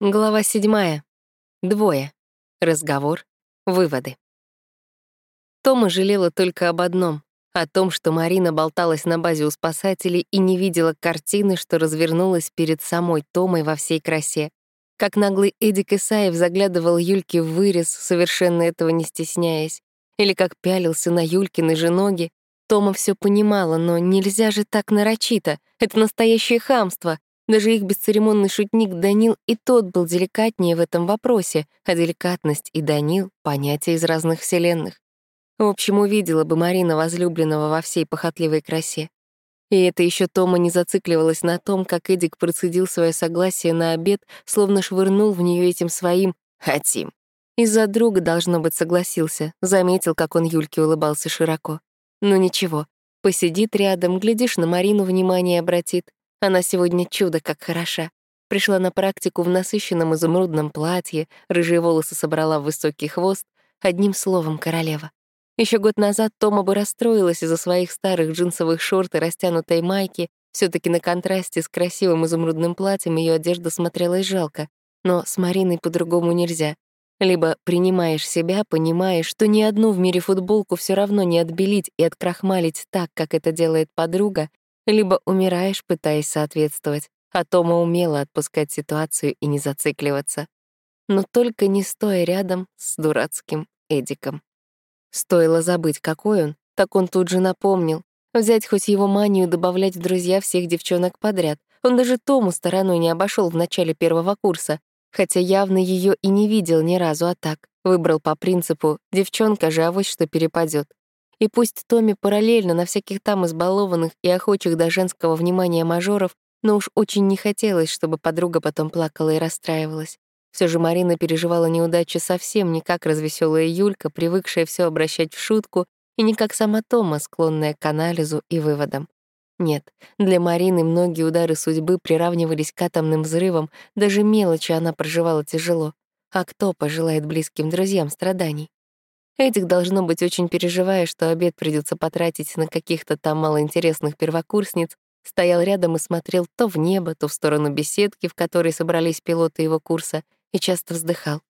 Глава седьмая. Двое. Разговор. Выводы. Тома жалела только об одном — о том, что Марина болталась на базе у спасателей и не видела картины, что развернулась перед самой Томой во всей красе. Как наглый Эдик Исаев заглядывал Юльке в вырез, совершенно этого не стесняясь. Или как пялился на Юлькины же ноги. Тома все понимала, но нельзя же так нарочито. Это настоящее хамство. Даже их бесцеремонный шутник Данил и тот был деликатнее в этом вопросе, а деликатность и Данил — понятия из разных вселенных. В общем, увидела бы Марина возлюбленного во всей похотливой красе. И это еще Тома не зацикливалась на том, как Эдик процедил свое согласие на обед, словно швырнул в нее этим своим «хотим». Из-за друга, должно быть, согласился, заметил, как он Юльке улыбался широко. Ну ничего, посидит рядом, глядишь, на Марину внимание обратит, она сегодня чудо как хороша. Пришла на практику в насыщенном изумрудном платье, рыжие волосы собрала в высокий хвост, одним словом королева. Еще год назад Тома бы расстроилась из-за своих старых джинсовых шорт и растянутой майки, все таки на контрасте с красивым изумрудным платьем ее одежда смотрелась жалко. Но с Мариной по-другому нельзя. Либо принимаешь себя, понимаешь, что ни одну в мире футболку все равно не отбелить и открахмалить так, как это делает подруга, либо умираешь, пытаясь соответствовать, а Тома умела отпускать ситуацию и не зацикливаться. Но только не стоя рядом с дурацким Эдиком. Стоило забыть, какой он, так он тут же напомнил. Взять хоть его манию добавлять в друзья всех девчонок подряд. Он даже Тому стороной не обошел в начале первого курса, хотя явно ее и не видел ни разу, а так. Выбрал по принципу «девчонка же авось что перепадет. И пусть Томми параллельно на всяких там избалованных и охочих до женского внимания мажоров, но уж очень не хотелось, чтобы подруга потом плакала и расстраивалась. Все же Марина переживала неудачи совсем не как развеселая Юлька, привыкшая все обращать в шутку, и не как сама Тома, склонная к анализу и выводам. Нет, для Марины многие удары судьбы приравнивались к атомным взрывам, даже мелочи она проживала тяжело. А кто пожелает близким друзьям страданий? Эдик, должно быть, очень переживая, что обед придется потратить на каких-то там малоинтересных первокурсниц, стоял рядом и смотрел то в небо, то в сторону беседки, в которой собрались пилоты его курса, и часто вздыхал.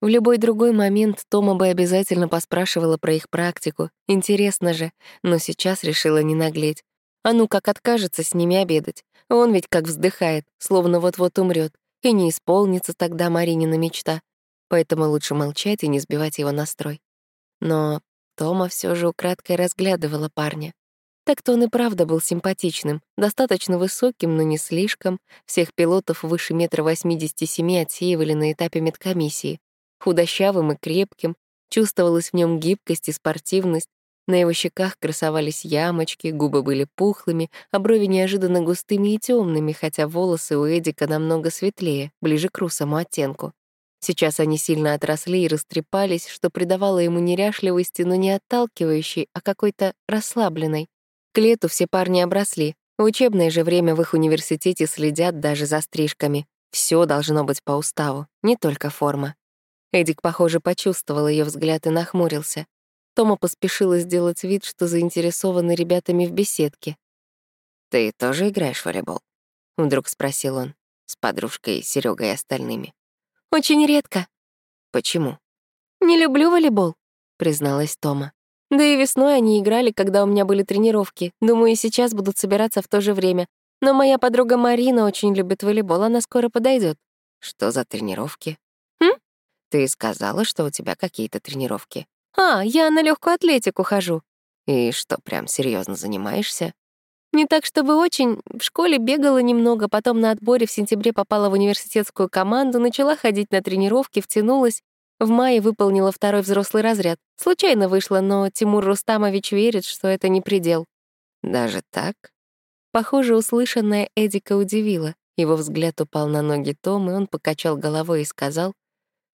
В любой другой момент Тома бы обязательно поспрашивала про их практику. Интересно же, но сейчас решила не наглеть. А ну как откажется с ними обедать. Он ведь как вздыхает, словно вот-вот умрет, и не исполнится тогда Маринина мечта. Поэтому лучше молчать и не сбивать его настрой. Но Тома все же украдкой разглядывала парня. Так-то он и правда был симпатичным, достаточно высоким, но не слишком. Всех пилотов выше метра восьмидесяти семи отсеивали на этапе медкомиссии. Худощавым и крепким, чувствовалась в нем гибкость и спортивность. На его щеках красовались ямочки, губы были пухлыми, а брови неожиданно густыми и темными, хотя волосы у Эдика намного светлее, ближе к русому оттенку. Сейчас они сильно отросли и растрепались, что придавало ему неряшливости, но не отталкивающей, а какой-то расслабленной. К лету все парни обросли. В учебное же время в их университете следят даже за стрижками. Все должно быть по уставу, не только форма. Эдик, похоже, почувствовал ее взгляд и нахмурился. Тома поспешила сделать вид, что заинтересованы ребятами в беседке. «Ты тоже играешь в волейбол?» — вдруг спросил он, с подружкой Серегой и остальными. «Очень редко». «Почему?» «Не люблю волейбол», — призналась Тома. «Да и весной они играли, когда у меня были тренировки. Думаю, и сейчас будут собираться в то же время. Но моя подруга Марина очень любит волейбол, она скоро подойдет. «Что за тренировки?» «Хм?» «Ты сказала, что у тебя какие-то тренировки». «А, я на легкую атлетику хожу». «И что, прям серьезно занимаешься?» Не так, чтобы очень. В школе бегала немного, потом на отборе в сентябре попала в университетскую команду, начала ходить на тренировки, втянулась. В мае выполнила второй взрослый разряд. Случайно вышла, но Тимур Рустамович верит, что это не предел. Даже так? Похоже, услышанное Эдика удивило. Его взгляд упал на ноги Тома, и он покачал головой и сказал,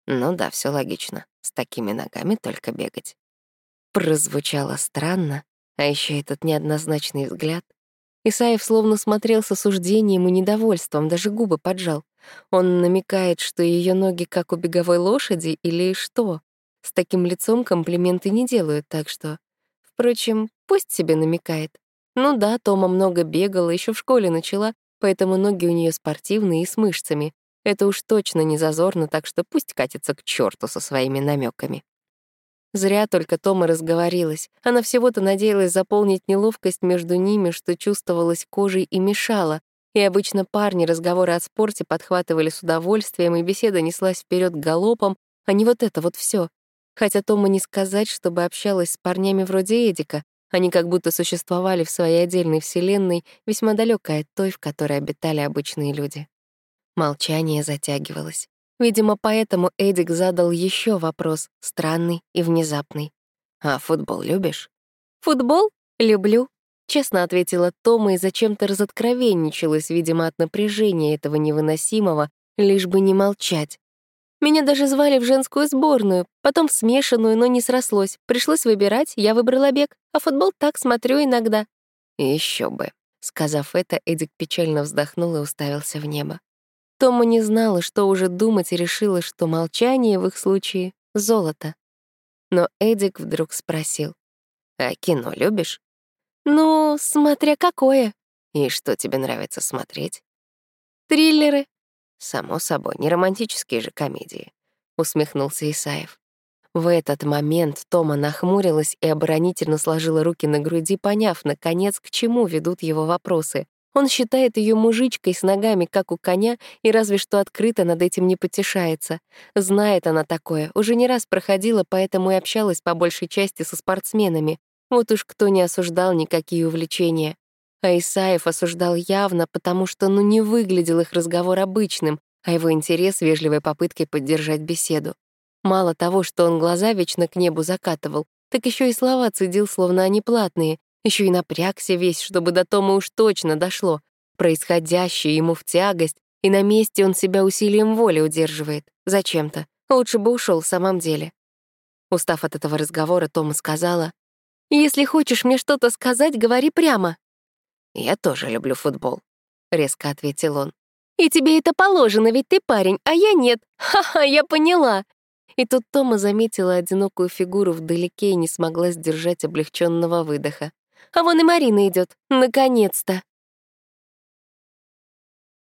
«Ну да, все логично. С такими ногами только бегать». Прозвучало странно, а еще этот неоднозначный взгляд — Исаев словно смотрел с осуждением и недовольством, даже губы поджал. Он намекает, что ее ноги как у беговой лошади или что. С таким лицом комплименты не делают, так что... Впрочем, пусть себе намекает. Ну да, Тома много бегала, еще в школе начала, поэтому ноги у нее спортивные и с мышцами. Это уж точно не зазорно, так что пусть катится к черту со своими намеками. Зря только Тома разговорилась. Она всего-то надеялась заполнить неловкость между ними, что чувствовалась кожей и мешала. И обычно парни разговоры о спорте подхватывали с удовольствием, и беседа неслась вперед галопом, а не вот это вот все. Хотя Тома не сказать, чтобы общалась с парнями вроде Эдика. Они как будто существовали в своей отдельной вселенной, весьма далекой от той, в которой обитали обычные люди. Молчание затягивалось. Видимо, поэтому Эдик задал еще вопрос, странный и внезапный. «А футбол любишь?» «Футбол? Люблю», — честно ответила Тома и зачем-то разоткровенничалась, видимо, от напряжения этого невыносимого, лишь бы не молчать. Меня даже звали в женскую сборную, потом в смешанную, но не срослось. Пришлось выбирать, я выбрала бег, а футбол так смотрю иногда. Еще бы. Сказав это, Эдик печально вздохнул и уставился в небо. Тома не знала, что уже думать, и решила, что молчание в их случае — золото. Но Эдик вдруг спросил. «А кино любишь?» «Ну, смотря какое». «И что тебе нравится смотреть?» «Триллеры». «Само собой, не романтические же комедии», — усмехнулся Исаев. В этот момент Тома нахмурилась и оборонительно сложила руки на груди, поняв, наконец, к чему ведут его вопросы. Он считает ее мужичкой с ногами, как у коня, и разве что открыто над этим не потешается. Знает она такое, уже не раз проходила, поэтому и общалась по большей части со спортсменами. Вот уж кто не осуждал никакие увлечения. А Исаев осуждал явно, потому что ну не выглядел их разговор обычным, а его интерес — вежливой попыткой поддержать беседу. Мало того, что он глаза вечно к небу закатывал, так еще и слова цедил, словно они платные, еще и напрягся весь, чтобы до Тома уж точно дошло. Происходящее ему в тягость, и на месте он себя усилием воли удерживает. Зачем-то. Лучше бы ушел в самом деле. Устав от этого разговора, Тома сказала, «Если хочешь мне что-то сказать, говори прямо». «Я тоже люблю футбол», — резко ответил он. «И тебе это положено, ведь ты парень, а я нет. Ха-ха, я поняла». И тут Тома заметила одинокую фигуру вдалеке и не смогла сдержать облегченного выдоха. А вон и Марина идет. Наконец-то.